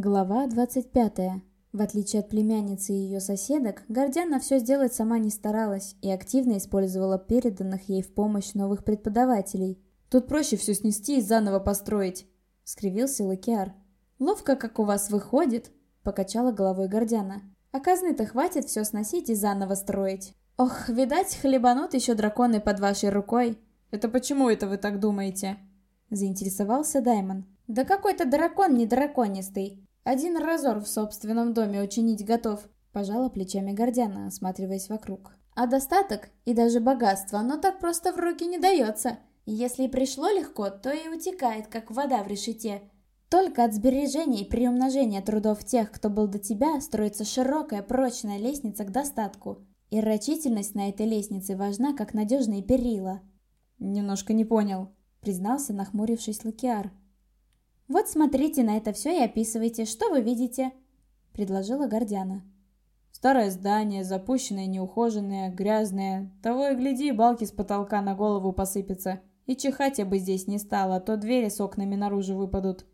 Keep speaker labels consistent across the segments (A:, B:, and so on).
A: Глава 25. В отличие от племянницы и ее соседок, Гордяна все сделать сама не старалась и активно использовала переданных ей в помощь новых преподавателей.
B: «Тут проще все снести и заново построить», — скривился Лакиар.
A: «Ловко, как у вас выходит», — покачала головой Гордяна. «А казны-то хватит все сносить и заново строить. Ох, видать, хлебанут еще драконы под вашей рукой».
B: «Это почему это вы так думаете?»
A: — заинтересовался Даймон. «Да какой-то дракон не драконистый. Один разор в собственном доме учинить готов», — пожала плечами Гордяна, осматриваясь вокруг. «А достаток и даже богатство, оно так просто в руки не дается. Если и пришло легко, то и утекает, как вода в решете. Только от сбережения и приумножения трудов тех, кто был до тебя, строится широкая, прочная лестница к достатку. И рачительность на этой лестнице важна, как надежные перила».
B: «Немножко не понял», — признался, нахмурившись Лакиар.
A: «Вот смотрите на это все и описывайте, что вы видите», — предложила Гордяна.
B: «Старое здание, запущенное, неухоженное, грязное. Того и гляди, балки с потолка на голову посыпятся. И чихать я бы здесь не стала, а то двери с окнами наружу выпадут».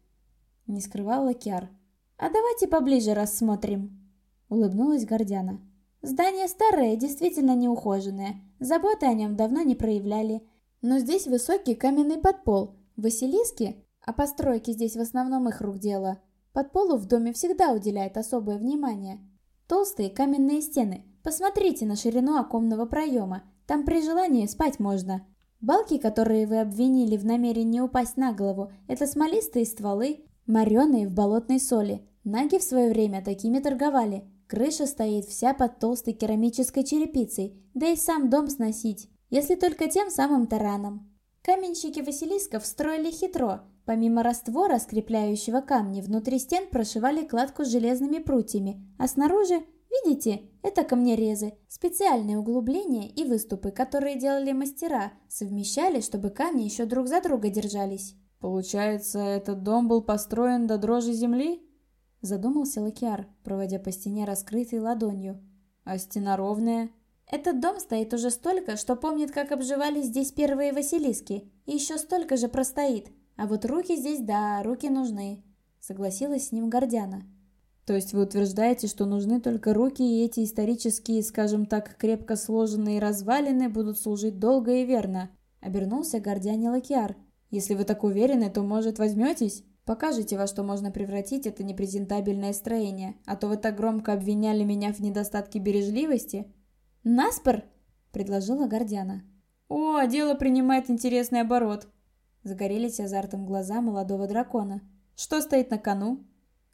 A: Не скрывал Лакиар. «А давайте поближе рассмотрим», — улыбнулась Гордяна. «Здание старое, действительно неухоженное. Заботы о нем давно не проявляли. Но здесь высокий каменный подпол. Василиски а постройки здесь в основном их рук дело. Под полу в доме всегда уделяет особое внимание. Толстые каменные стены. Посмотрите на ширину оконного проема. Там при желании спать можно. Балки, которые вы обвинили в намерении упасть на голову, это смолистые стволы, мореные в болотной соли. Наги в свое время такими торговали. Крыша стоит вся под толстой керамической черепицей, да и сам дом сносить, если только тем самым тараном. Каменщики Василисков строили хитро, Помимо раствора, скрепляющего камни, внутри стен прошивали кладку с железными прутьями, а снаружи, видите, это камнерезы, специальные углубления и выступы, которые делали мастера, совмещали, чтобы камни еще друг за друга держались.
B: «Получается, этот дом был построен до дрожи земли?»
A: Задумался Лакиар, проводя по стене раскрытой ладонью.
B: «А стена ровная?»
A: «Этот дом стоит уже столько, что помнит, как обживались здесь первые Василиски, и еще столько же простоит. А вот руки здесь, да, руки нужны, согласилась с ним Гордяна.
B: То есть вы утверждаете, что нужны только руки, и эти исторические, скажем так, крепко сложенные развалины будут служить долго и верно? Обернулся Гордяне Лакиар. Если вы так уверены, то, может, возьметесь? Покажите, во что можно превратить это непрезентабельное строение, а то вы так громко обвиняли меня в недостатке бережливости.
A: «Наспор!» — предложила Гордяна.
B: «О, дело принимает интересный оборот.
A: Загорелись азартом глаза молодого дракона.
B: «Что стоит на кону?»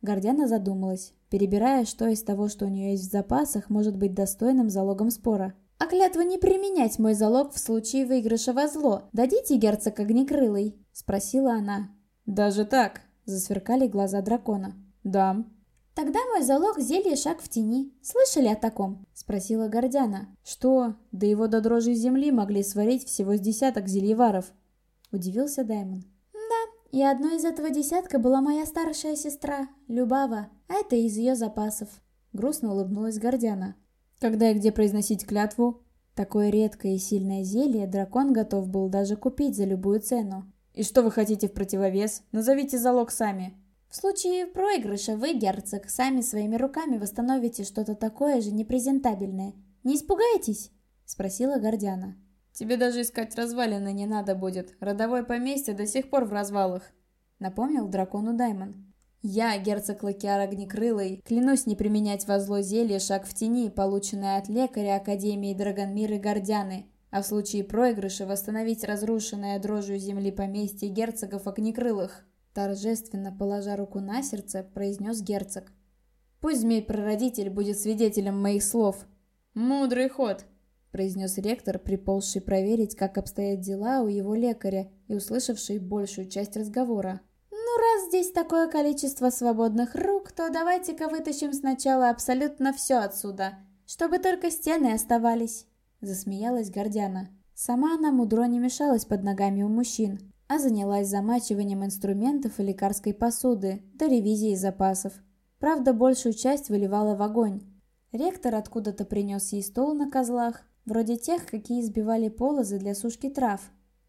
A: Гордяна задумалась, перебирая, что из того, что у нее есть в запасах, может быть достойным залогом спора. «А клятва не применять мой залог в случае выигрыша во зло. Дадите, герцог Огнекрылый?» — спросила она.
B: «Даже так?»
A: — засверкали глаза дракона.
B: «Дам».
A: «Тогда мой залог — зелье шаг в тени. Слышали о таком?» — спросила Гордяна.
B: «Что? Да его до дрожи земли могли сварить всего с десяток зельеваров.
A: — удивился Даймон. «Да, и одной из этого десятка была моя старшая сестра, Любава, а это из ее запасов», — грустно улыбнулась Гордяна.
B: «Когда и где произносить клятву?»
A: Такое редкое и сильное зелье дракон готов был даже купить за любую цену.
B: «И что вы хотите в противовес? Назовите залог сами».
A: «В случае проигрыша вы, герцог, сами своими руками восстановите что-то такое же непрезентабельное. Не испугаетесь?» — спросила Гордяна.
B: Тебе даже искать развалины не надо будет. Родовое поместье до сих пор в развалах», — напомнил дракону Даймон. «Я, герцог Лакиар Огнекрылый, клянусь не применять во зло зелье «Шаг в тени», полученное от лекаря Академии Драгонмир и Гордяны, а в случае проигрыша восстановить разрушенное дрожью земли поместье герцогов Огнекрылых», торжественно положа руку на сердце, произнес герцог. «Пусть змей-прародитель будет свидетелем моих слов». «Мудрый ход», — произнес ректор, приползший проверить, как обстоят дела у его лекаря и услышавший большую часть разговора.
A: «Ну, раз здесь такое количество свободных рук, то давайте-ка вытащим сначала абсолютно все отсюда, чтобы только стены оставались», — засмеялась Гордяна. Сама она мудро не мешалась под ногами у мужчин, а занялась замачиванием инструментов и лекарской посуды, до ревизии запасов. Правда, большую часть выливала в огонь. Ректор откуда-то принес ей стол на козлах, вроде тех, какие избивали полозы для сушки трав.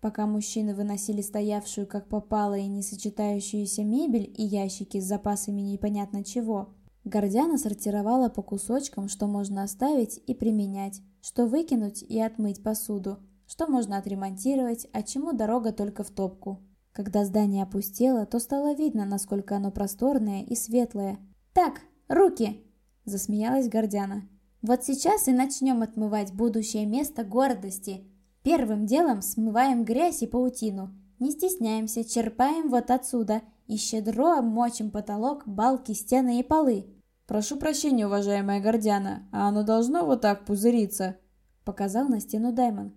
A: Пока мужчины выносили стоявшую как попало и не сочетающуюся мебель и ящики с запасами непонятно чего, Гордяна сортировала по кусочкам, что можно оставить и применять, что выкинуть и отмыть посуду, что можно отремонтировать, а чему дорога только в топку. Когда здание опустело, то стало видно, насколько оно просторное и светлое. «Так, руки!» – засмеялась Гордяна. «Вот сейчас и начнем отмывать будущее место гордости. Первым делом смываем грязь и паутину. Не стесняемся, черпаем вот отсюда и щедро мочим потолок, балки, стены и полы».
B: «Прошу прощения, уважаемая Гордяна, а оно должно вот так пузыриться?»
A: – показал на стену Даймон.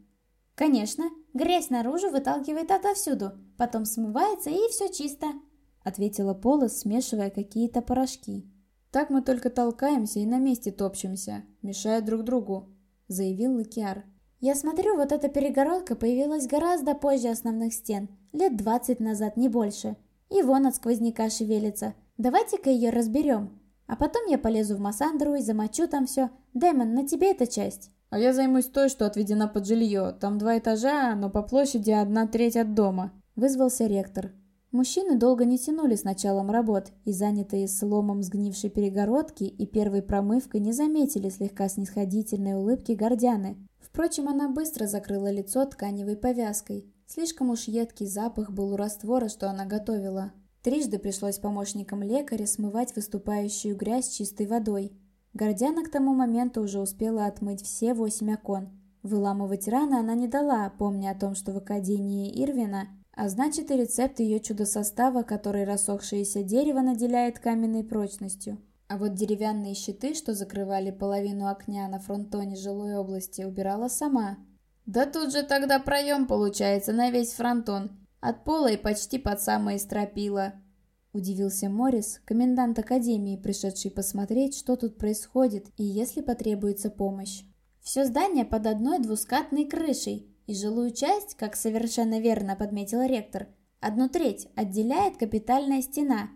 A: «Конечно, грязь наружу выталкивает отовсюду, потом смывается и все чисто», — ответила Пола, смешивая какие-то порошки.
B: «Так мы только толкаемся и на месте топчемся, мешая друг другу», — заявил Лакиар.
A: «Я смотрю, вот эта перегородка появилась гораздо позже основных стен, лет двадцать назад, не больше. И вон от сквозняка шевелится. Давайте-ка ее разберем. А потом я полезу в Массандру и замочу там все. Дэмон, на тебе эта часть».
B: А я займусь той, что отведена под жилье. Там два этажа, но по площади одна треть от дома.
A: Вызвался ректор. Мужчины долго не тянули с началом работ, и занятые сломом сгнившей перегородки и первой промывкой не заметили слегка снисходительной улыбки Гордяны. Впрочем, она быстро закрыла лицо тканевой повязкой. Слишком уж едкий запах был у раствора, что она готовила. Трижды пришлось помощникам лекаря смывать выступающую грязь чистой водой. Гордяна к тому моменту уже успела отмыть все восемь окон. Выламывать раны она не дала, помня о том, что в Академии Ирвина, а значит и рецепт ее чудо-состава, который рассохшееся дерево наделяет каменной прочностью. А вот деревянные щиты, что закрывали половину окня на фронтоне жилой области, убирала сама.
B: «Да тут же тогда проем получается на весь фронтон, от пола и почти под самые стропила»,
A: Удивился Морис, комендант Академии, пришедший посмотреть, что тут происходит и если потребуется помощь. Все здание под одной двускатной крышей, и жилую часть, как совершенно верно подметил ректор, одну треть отделяет капитальная стена,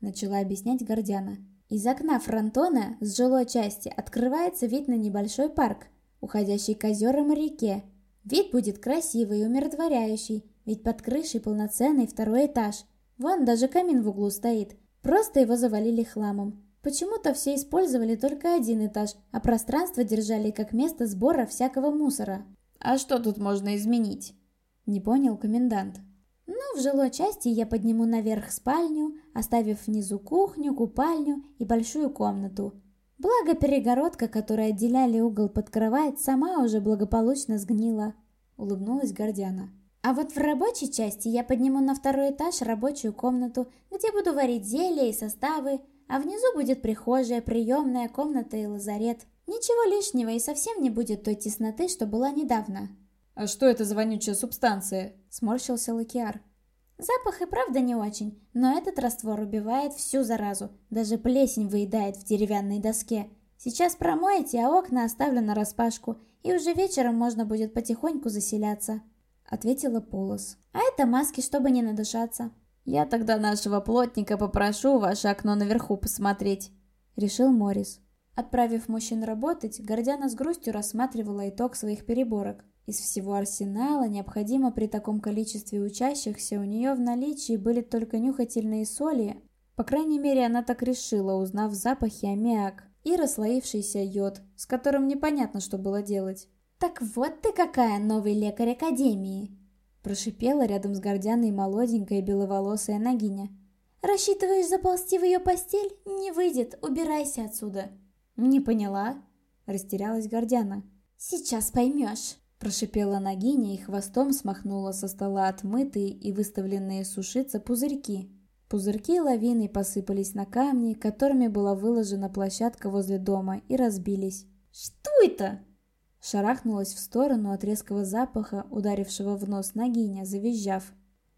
A: начала объяснять Гордяна. Из окна фронтона с жилой части открывается вид на небольшой парк, уходящий к озерам и реке. Вид будет красивый и умиротворяющий, ведь под крышей полноценный второй этаж – Вон даже камин в углу стоит. Просто его завалили хламом. Почему-то все использовали только один этаж, а пространство держали как место сбора всякого мусора.
B: «А что тут можно изменить?»
A: Не понял комендант. «Ну, в жилой части я подниму наверх спальню, оставив внизу кухню, купальню и большую комнату. Благо перегородка, которая отделяли угол под кровать, сама уже благополучно сгнила», — улыбнулась Гордяна. А вот в рабочей части я подниму на второй этаж рабочую комнату, где буду варить зелья и составы, а внизу будет прихожая, приемная, комната и лазарет. Ничего лишнего и совсем не будет той тесноты, что была недавно.
B: «А что это за вонючая субстанция?»
A: – сморщился Лакиар. Запах и правда не очень, но этот раствор убивает всю заразу, даже плесень выедает в деревянной доске. Сейчас промоете, а окна оставлю на распашку, и уже вечером можно будет потихоньку заселяться. — ответила Полос. «А это маски, чтобы не надышаться».
B: «Я тогда нашего плотника попрошу ваше окно наверху посмотреть», — решил Морис.
A: Отправив мужчин работать, Гордяна с грустью рассматривала итог своих переборок. Из всего арсенала, необходимо при таком количестве учащихся, у нее в наличии были только нюхательные соли, по крайней мере, она так решила, узнав запахи аммиак, и расслоившийся йод, с которым непонятно, что было делать. «Так вот ты какая, новый лекарь Академии!» Прошипела рядом с Гордяной молоденькая беловолосая Нагиня. «Рассчитываешь заползти в ее постель? Не выйдет, убирайся отсюда!» «Не поняла?» Растерялась Гордяна. «Сейчас поймешь!» Прошипела Нагиня и хвостом смахнула со стола отмытые и выставленные сушиться пузырьки. Пузырьки лавиной посыпались на камни, которыми была выложена площадка возле дома, и разбились. «Что это?» Шарахнулась в сторону от резкого запаха, ударившего в нос Нагиня, завизжав.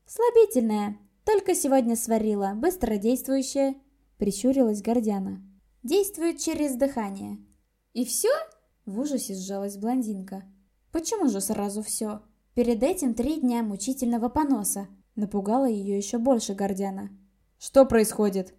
A: «Слабительная! Только сегодня сварила, быстродействующая!» Прищурилась Гордяна. «Действует через дыхание». «И все?» В ужасе сжалась блондинка. «Почему же сразу все?» Перед этим три дня мучительного поноса. Напугала ее еще больше Гордяна.
B: «Что происходит?»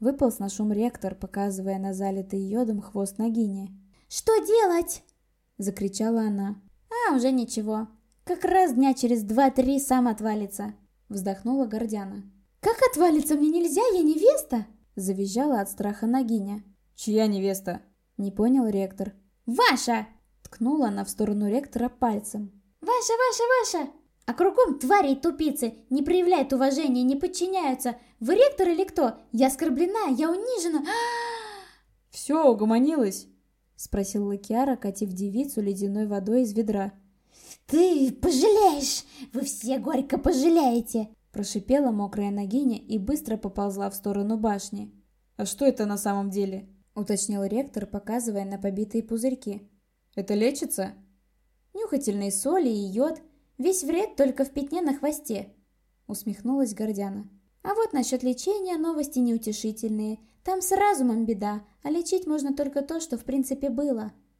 A: Выполз на шум ректор, показывая на залитый йодом хвост Нагини. «Что делать?» — закричала она. «А, уже ничего. Как раз дня через два-три сам отвалится», — вздохнула Гордяна. «Как отвалится? Мне нельзя, я невеста!» — завизжала от страха Нагиня.
B: «Чья невеста?»
A: — не понял ректор.
C: «Ваша!»
A: — ткнула она в сторону ректора пальцем.
C: «Ваша, ваша, ваша!» А кругом твари и тупицы, не проявляют уважения, не подчиняются. Вы ректор или кто? Я оскорблена, я унижена.
B: Все, угомонилась?
A: Спросил Лакиара, катив девицу ледяной водой из ведра.
C: Ты пожалеешь! Вы все горько пожалеете!
A: Прошипела мокрая ногиня и быстро поползла в сторону башни.
B: «А что это на самом деле?»
A: — уточнил ректор, показывая на побитые пузырьки.
B: «Это лечится?»
A: «Нюхательные соли и йод. Весь вред только в пятне на хвосте», — усмехнулась Гордяна. «А вот насчет лечения новости неутешительные. Там с разумом беда, а лечить можно только то, что в принципе было».